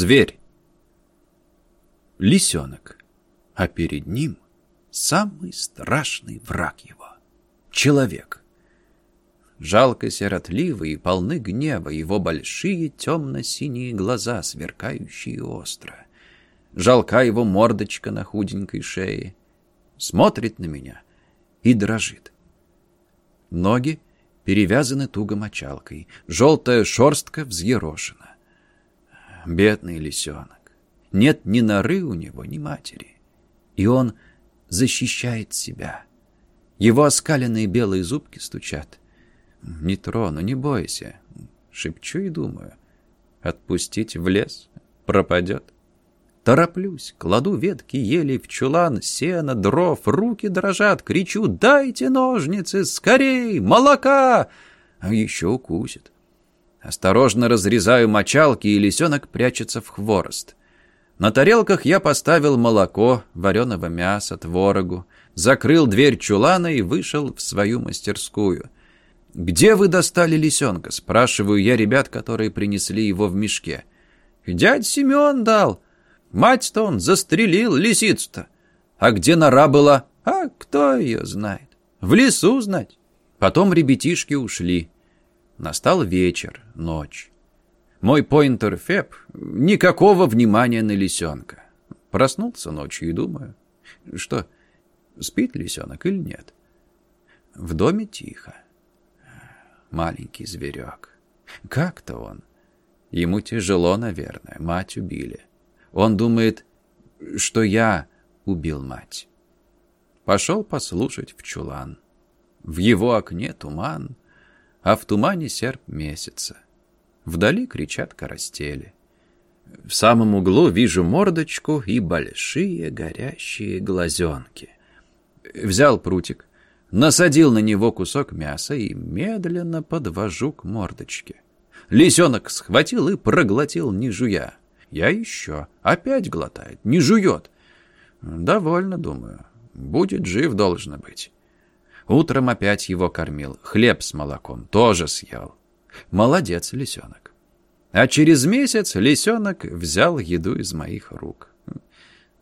Зверь. Лисенок. А перед ним самый страшный враг его — человек. Жалко сиротливый и полны гнева его большие темно-синие глаза, сверкающие остро. Жалка его мордочка на худенькой шее. Смотрит на меня и дрожит. Ноги перевязаны туго мочалкой, желтая шерстка взъерошена. Бедный лисенок. Нет ни норы у него, ни матери. И он защищает себя. Его оскаленные белые зубки стучат. «Не трону, не бойся». Шепчу и думаю. Отпустить в лес пропадет. Тороплюсь, кладу ветки ели в чулан, сено, дров, руки дрожат, кричу «Дайте ножницы, скорей, молока!» А еще укусит. Осторожно разрезаю мочалки, и лисенок прячется в хворост. На тарелках я поставил молоко, вареного мяса, творогу, закрыл дверь чулана и вышел в свою мастерскую. «Где вы достали лисенка?» — спрашиваю я ребят, которые принесли его в мешке. «Дядь Семен дал. Мать-то он застрелил лисицу-то. А где нора была? А кто ее знает? В лесу знать». Потом ребятишки ушли. Настал вечер, ночь. Мой поинтер Феб никакого внимания на лисенка. Проснулся ночью и думаю, что спит лисенок или нет. В доме тихо. Маленький зверек. Как-то он. Ему тяжело, наверное. Мать убили. Он думает, что я убил мать. Пошел послушать в чулан. В его окне туман а в тумане серп месяца. Вдали кричат карастели. В самом углу вижу мордочку и большие горящие глазенки. Взял прутик, насадил на него кусок мяса и медленно подвожу к мордочке. Лисенок схватил и проглотил, не жуя. Я еще. Опять глотает, не жует. Довольно, думаю. Будет жив, должно быть. Утром опять его кормил. Хлеб с молоком тоже съел. Молодец, лисенок. А через месяц лисенок взял еду из моих рук.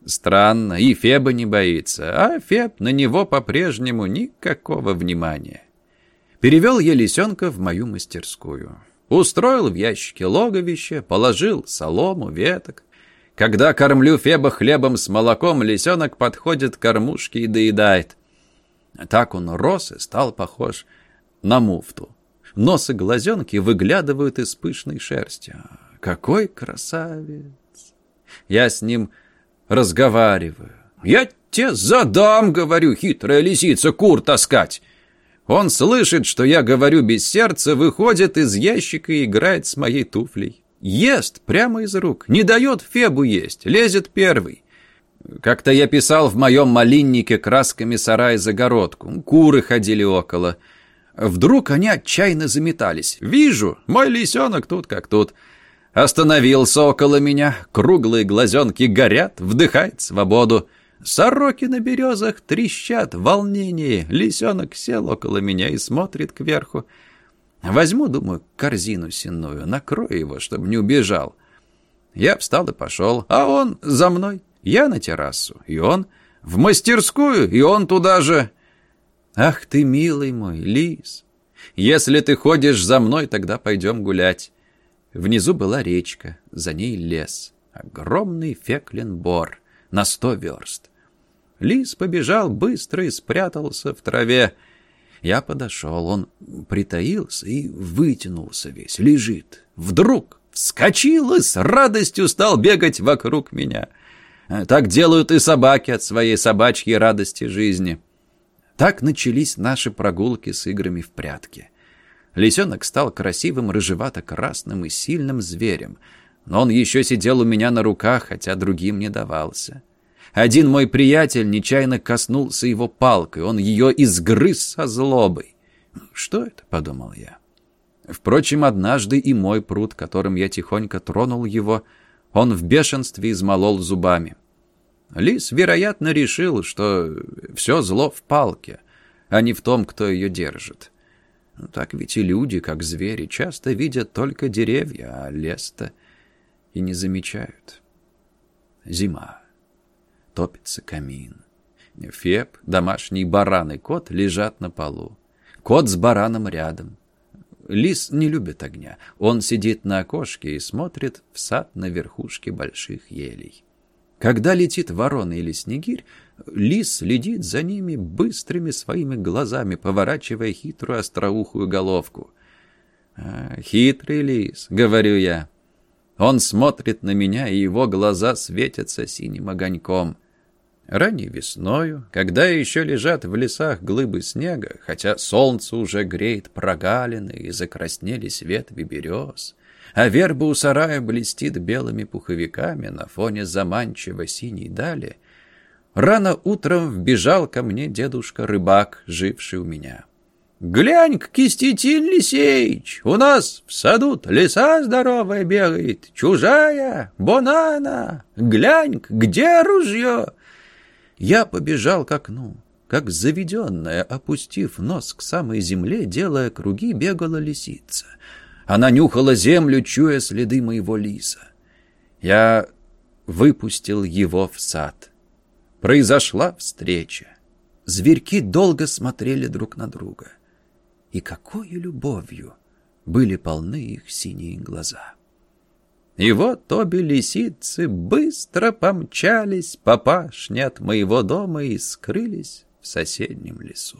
Странно, и Феба не боится, а Феб на него по-прежнему никакого внимания. Перевел я лисенка в мою мастерскую. Устроил в ящике логовище, положил солому, веток. Когда кормлю Феба хлебом с молоком, лисенок подходит к кормушке и доедает. Так он рос и стал похож на муфту. Нос и глазенки выглядывают из пышной шерсти. Какой красавец! Я с ним разговариваю. «Я тебе задам, — говорю, — хитрая лисица, кур таскать!» Он слышит, что я говорю без сердца, выходит из ящика и играет с моей туфлей. Ест прямо из рук, не дает Фебу есть, лезет первый. Как-то я писал в моем малиннике красками сарай-загородку. Куры ходили около. Вдруг они отчаянно заметались. Вижу, мой лисенок тут как тут. Остановился около меня, круглые глазенки горят, вдыхает свободу. Сороки на березах трещат в волнении. Лисенок сел около меня и смотрит кверху. Возьму, думаю, корзину сенную, накрою его, чтобы не убежал. Я встал и пошел, а он за мной. Я на террасу, и он в мастерскую, и он туда же. Ах ты, милый мой, лис, если ты ходишь за мной, тогда пойдем гулять. Внизу была речка, за ней лес, огромный феклин бор на сто верст. Лис побежал быстро и спрятался в траве. Я подошел, он притаился и вытянулся весь, лежит. Вдруг вскочил и с радостью стал бегать вокруг меня. Так делают и собаки от своей собачьей радости жизни. Так начались наши прогулки с играми в прятки. Лисенок стал красивым, рыжевато-красным и сильным зверем, но он еще сидел у меня на руках, хотя другим не давался. Один мой приятель нечаянно коснулся его палкой, он ее изгрыз со злобой. «Что это?» — подумал я. Впрочем, однажды и мой пруд, которым я тихонько тронул его, — он в бешенстве измолол зубами. Лис, вероятно, решил, что все зло в палке, а не в том, кто ее держит. Так ведь и люди, как звери, часто видят только деревья, а лес-то и не замечают. Зима. Топится камин. Феб, домашний баран и кот лежат на полу. Кот с бараном рядом. Лис не любит огня. Он сидит на окошке и смотрит в сад на верхушке больших елей. Когда летит ворона или снегирь, лис следит за ними быстрыми своими глазами, поворачивая хитрую остроухую головку. «А, «Хитрый лис», — говорю я. Он смотрит на меня, и его глаза светятся синим огоньком. Ранней весною, когда еще лежат в лесах глыбы снега, хотя солнце уже греет прогалины и закраснелись ветви берез, а верба у сарая блестит белыми пуховиками на фоне заманчиво синей дали, рано утром вбежал ко мне дедушка-рыбак, живший у меня. «Глянь-ка, Кистетин Лисеич, у нас в саду лиса здоровая бегает, чужая, бонана, глянь-ка, где ружье?» Я побежал к окну. Как заведенная, опустив нос к самой земле, делая круги, бегала лисица — она нюхала землю, чуя следы моего лиса. Я выпустил его в сад. Произошла встреча. Зверьки долго смотрели друг на друга. И какой любовью были полны их синие глаза. И вот обе лисицы быстро помчались по пашне от моего дома и скрылись в соседнем лесу.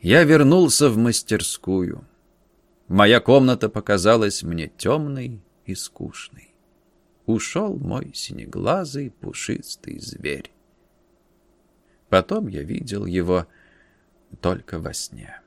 Я вернулся в мастерскую. Моя комната показалась мне темной и скучной. Ушел мой синеглазый пушистый зверь. Потом я видел его только во сне.